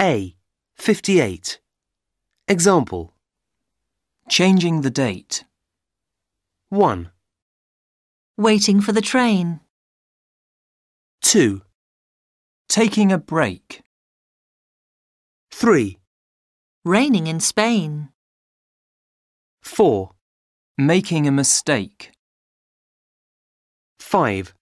A. 58. Example Changing the date. 1, Waiting for the train. 2, Taking a break. 3, Raining in Spain. 4, Making a mistake. 5.